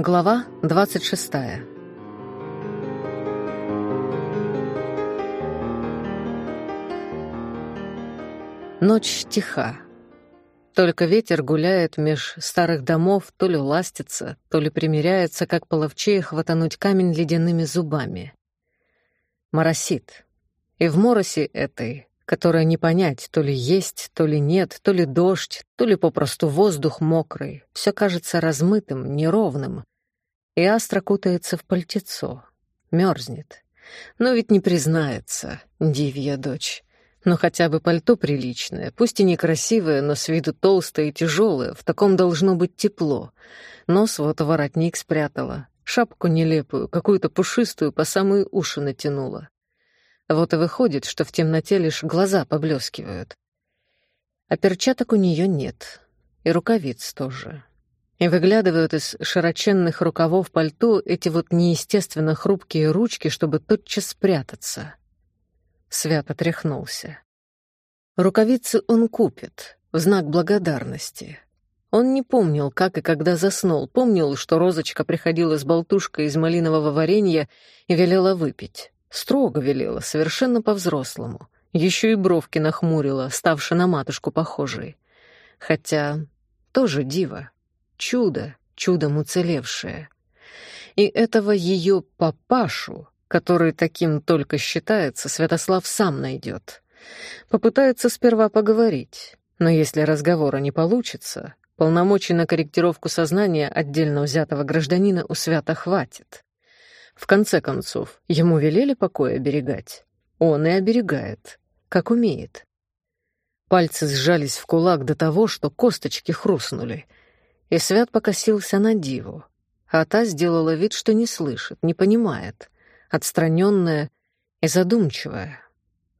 Глава 26. Ночь тиха. Только ветер гуляет меж старых домов, то ли ластится, то ли примеряется, как половчее хватануть камень ледяными зубами. Моросит. И в моросе этой, которая не понять, то ли есть, то ли нет, то ли дождь, то ли попросту воздух мокрый, все кажется размытым, неровным. И Астра кутается в пальтецо, мерзнет. Но ведь не признается, дивья дочь. Но хотя бы пальто приличное, пусть и некрасивое, но с виду толстое и тяжелое, в таком должно быть тепло. Нос вот воротник спрятала, шапку нелепую, какую-то пушистую по самые уши натянула. Вот и выходит, что в темноте лишь глаза поблескивают. А перчаток у нее нет, и рукавиц тоже. И выглядывают из широченных рукавов пальто эти вот неестественно хрупкие ручки, чтобы тотчас спрятаться. Свято тряхнулся. Рукавицы он купит, в знак благодарности. Он не помнил, как и когда заснул, помнил, что Розочка приходила с болтушкой из малинового варенья и велела выпить. Строго велела, совершенно по-взрослому. Еще и бровки нахмурила, ставши на матушку похожей. Хотя тоже диво. Чудо, чудом уцелевшее. И этого ее папашу который таким только считается, Святослав сам найдет. Попытается сперва поговорить, но если разговора не получится, полномочий на корректировку сознания отдельно взятого гражданина у Свята хватит. В конце концов, ему велели покой оберегать. Он и оберегает, как умеет. Пальцы сжались в кулак до того, что косточки хрустнули, и Свят покосился на Диву, а та сделала вид, что не слышит, не понимает — отстраненная и задумчивая.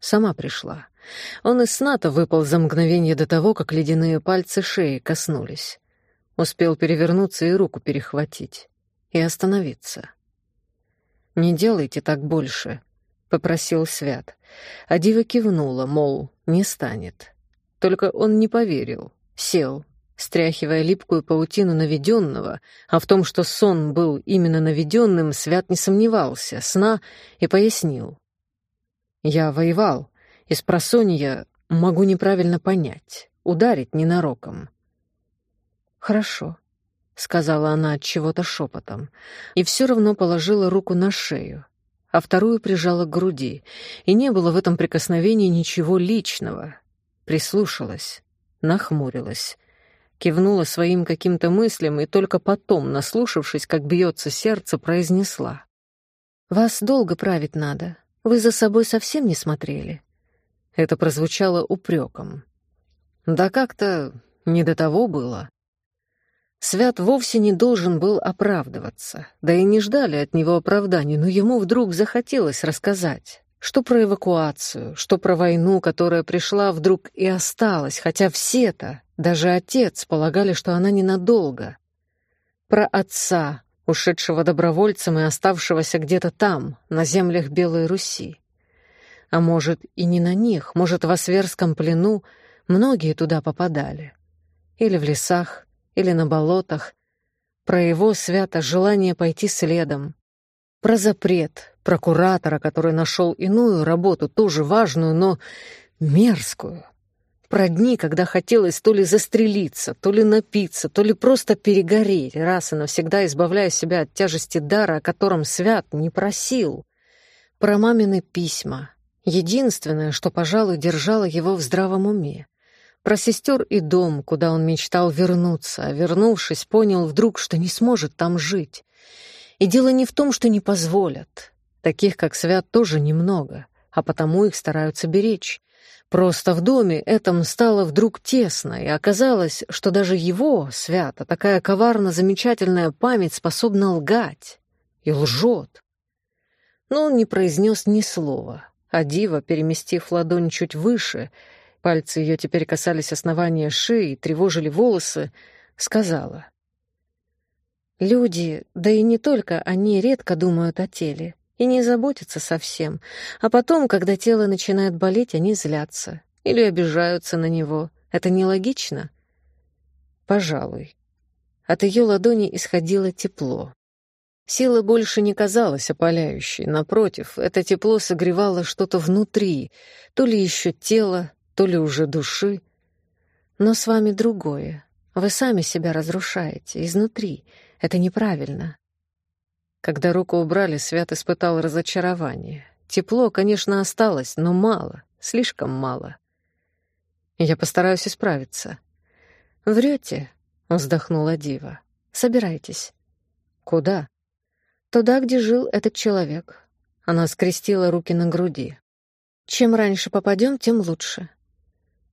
Сама пришла. Он из сна-то выпал за мгновение до того, как ледяные пальцы шеи коснулись. Успел перевернуться и руку перехватить. И остановиться. «Не делайте так больше», — попросил Свят. А Дива кивнула, мол, не станет. Только он не поверил. Сел, стряхивая липкую паутину наведенного, а в том, что сон был именно наведенным, Свят не сомневался, сна, и пояснил. «Я воевал, и с просонья могу неправильно понять, ударить ненароком». «Хорошо», — сказала она от чего-то шепотом, и все равно положила руку на шею, а вторую прижала к груди, и не было в этом прикосновении ничего личного. Прислушалась, нахмурилась — кивнула своим каким-то мыслям и только потом, наслушавшись, как бьется сердце, произнесла. «Вас долго править надо. Вы за собой совсем не смотрели». Это прозвучало упреком. Да как-то не до того было. Свят вовсе не должен был оправдываться, да и не ждали от него оправданий, но ему вдруг захотелось рассказать. Что про эвакуацию, что про войну, которая пришла вдруг и осталась, хотя все-то, даже отец, полагали, что она ненадолго. Про отца, ушедшего добровольцем и оставшегося где-то там, на землях Белой Руси. А может, и не на них, может, в Осверском плену многие туда попадали. Или в лесах, или на болотах. Про его свято желание пойти следом. Про запрет, прокуратора, который нашел иную работу, тоже важную, но мерзкую. Про дни, когда хотелось то ли застрелиться, то ли напиться, то ли просто перегореть, раз и навсегда избавляя себя от тяжести дара, о котором Свят не просил. Про мамины письма. Единственное, что, пожалуй, держало его в здравом уме. Про сестер и дом, куда он мечтал вернуться, а вернувшись, понял вдруг, что не сможет там жить. И дело не в том, что не позволят. Таких, как Свят, тоже немного, а потому их стараются беречь. Просто в доме этом стало вдруг тесно, и оказалось, что даже его, Свята, такая коварно замечательная память способна лгать. И лжет. Но он не произнес ни слова, а Дива, переместив ладонь чуть выше, пальцы ее теперь касались основания шеи, тревожили волосы, сказала. «Люди, да и не только они, редко думают о теле и не заботятся совсем, а потом, когда тело начинает болеть, они злятся или обижаются на него. Это нелогично? Пожалуй. От ее ладони исходило тепло. Сила больше не казалась опаляющей, напротив, это тепло согревало что-то внутри, то ли еще тело, то ли уже души. Но с вами другое. Вы сами себя разрушаете изнутри. Это неправильно. Когда руку убрали, Свят испытал разочарование. Тепло, конечно, осталось, но мало, слишком мало. Я постараюсь исправиться. Врете, вздохнула Дива. Собирайтесь. Куда? Туда, где жил этот человек. Она скрестила руки на груди. Чем раньше попадем, тем лучше.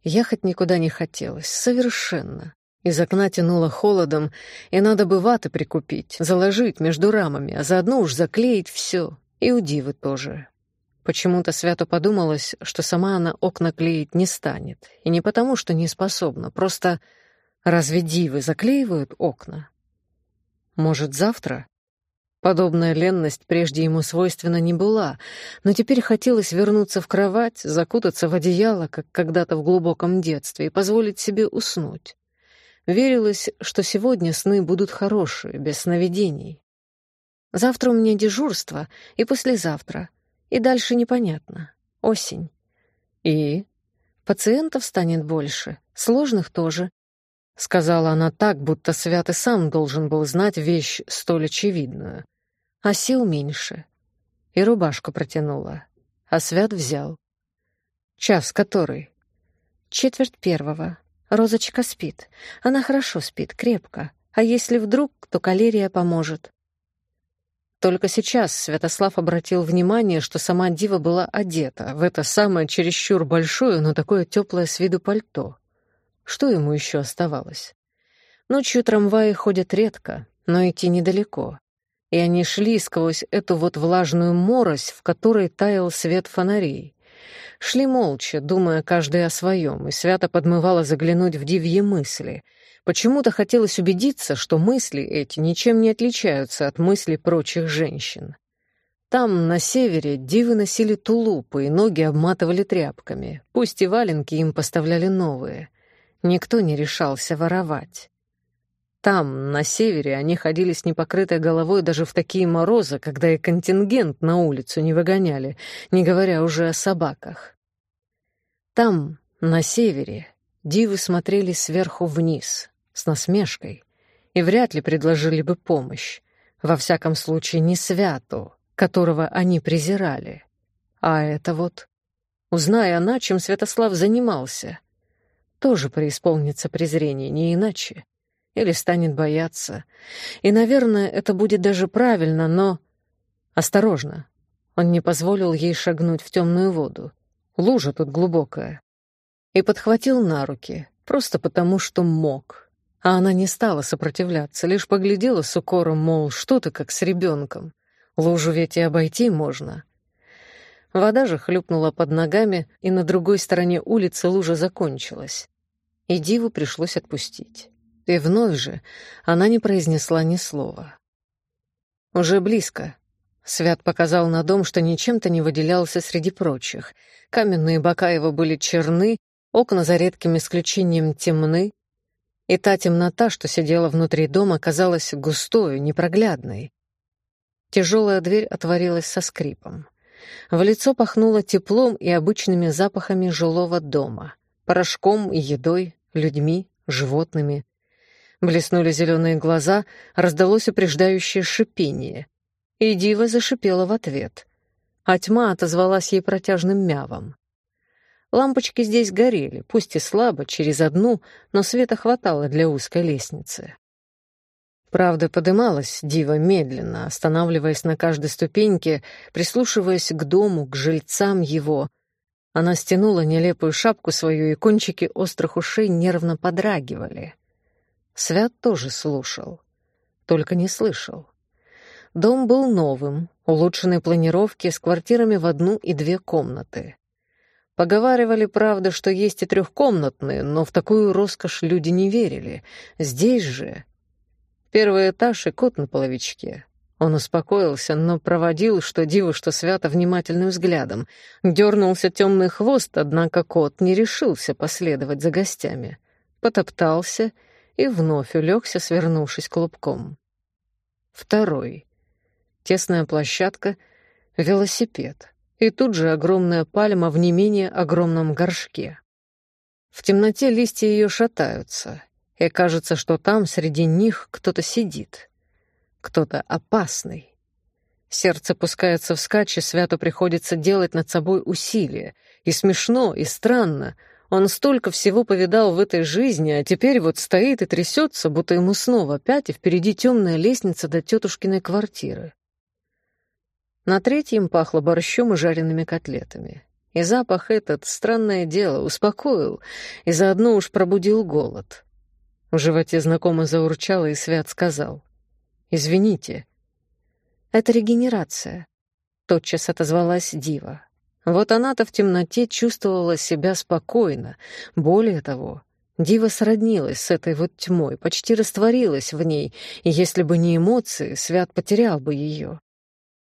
Ехать никуда не хотелось, совершенно. Из окна тянуло холодом, и надо бы ваты прикупить, заложить между рамами, а заодно уж заклеить все, и у Дивы тоже. Почему-то Свято подумалось, что сама она окна клеить не станет, и не потому, что не способна, просто разве Дивы заклеивают окна? Может, завтра? Подобная ленность прежде ему свойственна не была, но теперь хотелось вернуться в кровать, закутаться в одеяло, как когда-то в глубоком детстве, и позволить себе уснуть. Верилось, что сегодня сны будут хорошие, без сновидений. Завтра у меня дежурство, и послезавтра. И дальше непонятно. Осень. И? Пациентов станет больше, сложных тоже. Сказала она так, будто Свят и сам должен был знать вещь столь очевидную а сил меньше. И рубашку протянула, а Свят взял. Час который? Четверть первого. Розочка спит. Она хорошо спит, крепко. А если вдруг, то калерия поможет. Только сейчас Святослав обратил внимание, что сама дива была одета в это самое чересчур большое, но такое теплое с виду пальто. Что ему еще оставалось? Ночью трамваи ходят редко, но идти недалеко и они шли сквозь эту вот влажную морось, в которой таял свет фонарей. Шли молча, думая каждый о своем, и свято подмывало заглянуть в дивьи мысли. Почему-то хотелось убедиться, что мысли эти ничем не отличаются от мыслей прочих женщин. Там, на севере, дивы носили тулупы и ноги обматывали тряпками, пусть и валенки им поставляли новые. Никто не решался воровать. Там, на севере, они ходили с непокрытой головой даже в такие морозы, когда и контингент на улицу не выгоняли, не говоря уже о собаках. Там, на севере, дивы смотрели сверху вниз, с насмешкой, и вряд ли предложили бы помощь, во всяком случае не святу, которого они презирали. А это вот... Узная она, чем Святослав занимался, тоже преисполнится презрение, не иначе или станет бояться. И, наверное, это будет даже правильно, но... Осторожно. Он не позволил ей шагнуть в темную воду. Лужа тут глубокая. И подхватил на руки, просто потому, что мог. А она не стала сопротивляться, лишь поглядела с укором, мол, что ты как с ребенком. Лужу ведь и обойти можно. Вода же хлюпнула под ногами, и на другой стороне улицы лужа закончилась. И Диву пришлось отпустить. И вновь же она не произнесла ни слова. «Уже близко». Свят показал на дом, что ничем-то не выделялся среди прочих. Каменные бока его были черны, окна за редким исключением темны, и та темнота, что сидела внутри дома, казалась густой, непроглядной. Тяжелая дверь отворилась со скрипом. В лицо пахнуло теплом и обычными запахами жилого дома, порошком и едой, людьми, животными. Блеснули зеленые глаза, раздалось упреждающее шипение. И дива зашипела в ответ. А тьма отозвалась ей протяжным мявом. Лампочки здесь горели, пусть и слабо, через одну, но света хватало для узкой лестницы. Правда, подымалась дива медленно, останавливаясь на каждой ступеньке, прислушиваясь к дому, к жильцам его. Она стянула нелепую шапку свою, и кончики острых ушей нервно подрагивали. Свят тоже слушал, только не слышал. Дом был новым, улучшенной планировки, с квартирами в одну и две комнаты. Поговаривали, правда, что есть и трехкомнатные, но в такую роскошь люди не верили. Здесь же... Первый этаж и кот на половичке. Он успокоился, но проводил, что диво, что свято, внимательным взглядом. Дернулся темный хвост, однако кот не решился последовать за гостями. Потоптался и вновь улегся, свернувшись клубком. Второй. Тесная площадка, велосипед. И тут же огромная пальма в не менее огромном горшке. В темноте листья ее шатаются, и кажется, что там среди них кто-то сидит. Кто-то опасный. Сердце пускается вскачь, и Святу приходится делать над собой усилия. И смешно, и странно. Он столько всего повидал в этой жизни, а теперь вот стоит и трясется, будто ему снова опять, и впереди темная лестница до тетушкиной квартиры. На третьем пахло борщом и жареными котлетами. И запах этот, странное дело, успокоил и заодно уж пробудил голод. В животе знакомо заурчало, и Свят сказал. «Извините». «Это регенерация», — тотчас отозвалась Дива. Вот она-то в темноте чувствовала себя спокойно. Более того, Дива сроднилась с этой вот тьмой, почти растворилась в ней, и если бы не эмоции, Свят потерял бы ее.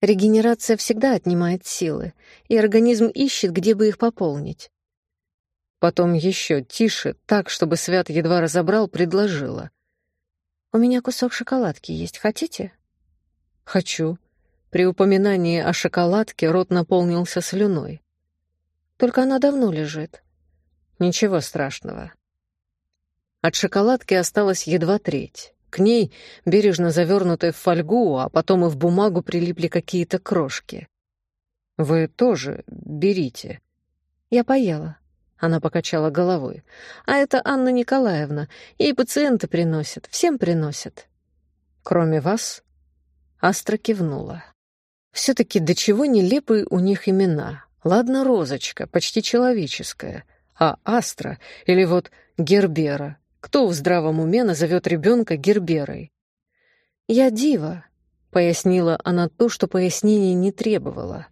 Регенерация всегда отнимает силы, и организм ищет, где бы их пополнить. Потом еще тише, так, чтобы Свят едва разобрал, предложила. «У меня кусок шоколадки есть, хотите?» «Хочу». При упоминании о шоколадке рот наполнился слюной. «Только она давно лежит». «Ничего страшного». От шоколадки осталась едва треть. К ней, бережно завернутой в фольгу, а потом и в бумагу прилипли какие-то крошки. «Вы тоже берите». «Я поела», — она покачала головой. «А это Анна Николаевна. Ей пациенты приносят, всем приносят». «Кроме вас?» Астра кивнула. «Все-таки до чего нелепые у них имена. Ладно, Розочка, почти человеческая. А Астра или вот Гербера кто в здравом уме назовет ребенка Герберой? «Я дива», — пояснила она то, что пояснений не требовала.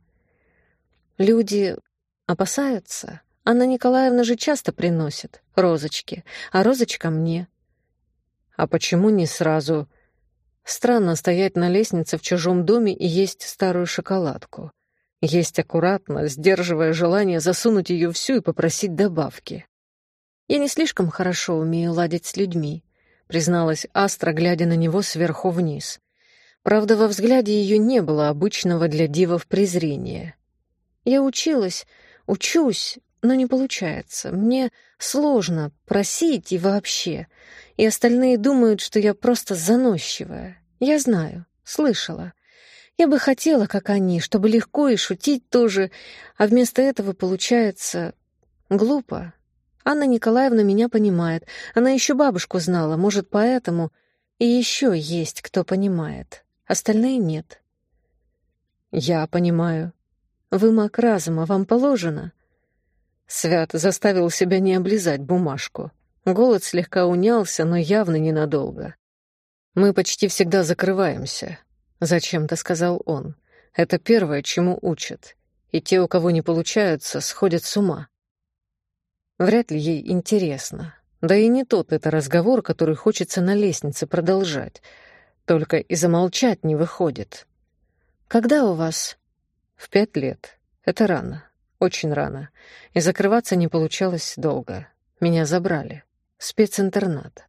«Люди опасаются. Анна Николаевна же часто приносит розочки, а розочка мне». «А почему не сразу?» Странно стоять на лестнице в чужом доме и есть старую шоколадку. Есть аккуратно, сдерживая желание засунуть ее всю и попросить добавки. «Я не слишком хорошо умею ладить с людьми», — призналась Астра, глядя на него сверху вниз. Правда, во взгляде ее не было обычного для дивов презрения. «Я училась, учусь, но не получается. Мне сложно просить и вообще. И остальные думают, что я просто заносчивая. Я знаю, слышала. Я бы хотела, как они, чтобы легко и шутить тоже, а вместо этого получается глупо, Анна Николаевна меня понимает. Она еще бабушку знала, может, поэтому... И еще есть кто понимает. Остальные нет. Я понимаю. Вы маг разума, вам положено? Свят заставил себя не облизать бумажку. Голод слегка унялся, но явно ненадолго. «Мы почти всегда закрываемся», — зачем-то сказал он. «Это первое, чему учат. И те, у кого не получается, сходят с ума. Вряд ли ей интересно. Да и не тот это разговор, который хочется на лестнице продолжать. Только и замолчать не выходит. «Когда у вас?» «В пять лет. Это рано. Очень рано. И закрываться не получалось долго. Меня забрали. Специнтернат».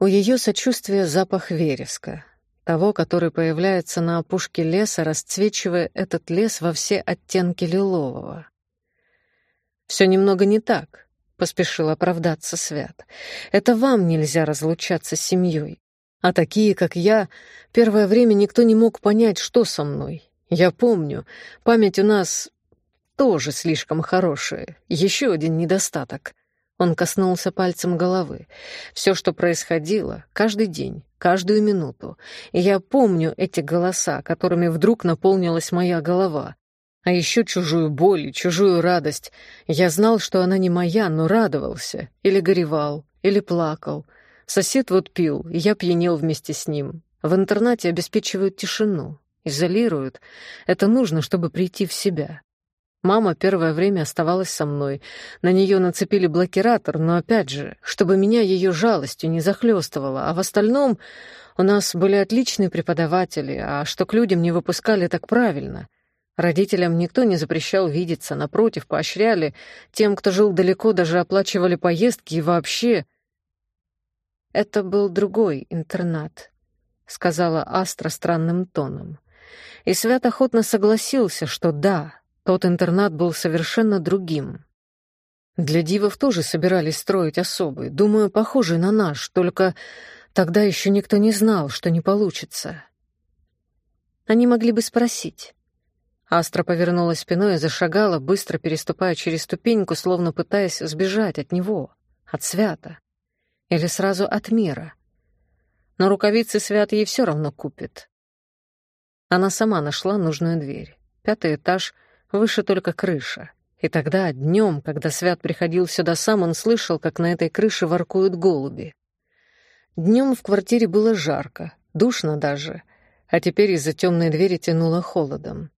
У ее сочувствия запах вереска, того, который появляется на опушке леса, расцвечивая этот лес во все оттенки лилового. Все немного не так, поспешил оправдаться Свят. Это вам нельзя разлучаться с семьей. А такие, как я, первое время никто не мог понять, что со мной. Я помню, память у нас тоже слишком хорошая. Еще один недостаток. Он коснулся пальцем головы. Все, что происходило, каждый день, каждую минуту. И я помню эти голоса, которыми вдруг наполнилась моя голова. А еще чужую боль и чужую радость. Я знал, что она не моя, но радовался. Или горевал, или плакал. Сосед вот пил, и я пьянел вместе с ним. В интернате обеспечивают тишину, изолируют. Это нужно, чтобы прийти в себя. Мама первое время оставалась со мной. На нее нацепили блокиратор, но опять же, чтобы меня ее жалостью не захлестывало, а в остальном у нас были отличные преподаватели, а что к людям не выпускали так правильно — Родителям никто не запрещал видеться, напротив, поощряли. Тем, кто жил далеко, даже оплачивали поездки и вообще... Это был другой интернат, сказала Астра странным тоном. И Свят охотно согласился, что да, тот интернат был совершенно другим. Для дивов тоже собирались строить особый, думаю, похожий на наш, только тогда еще никто не знал, что не получится. Они могли бы спросить. Астра повернулась спиной и зашагала, быстро переступая через ступеньку, словно пытаясь сбежать от него, от Свята. Или сразу от мира. Но рукавицы Свят ей все равно купит. Она сама нашла нужную дверь. Пятый этаж, выше только крыша. И тогда, днем, когда Свят приходил сюда сам, он слышал, как на этой крыше воркуют голуби. Днем в квартире было жарко, душно даже, а теперь из-за темной двери тянуло холодом.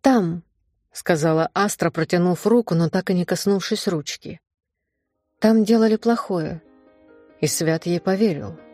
«Там», — сказала Астра, протянув руку, но так и не коснувшись ручки. «Там делали плохое». И Свят ей поверил —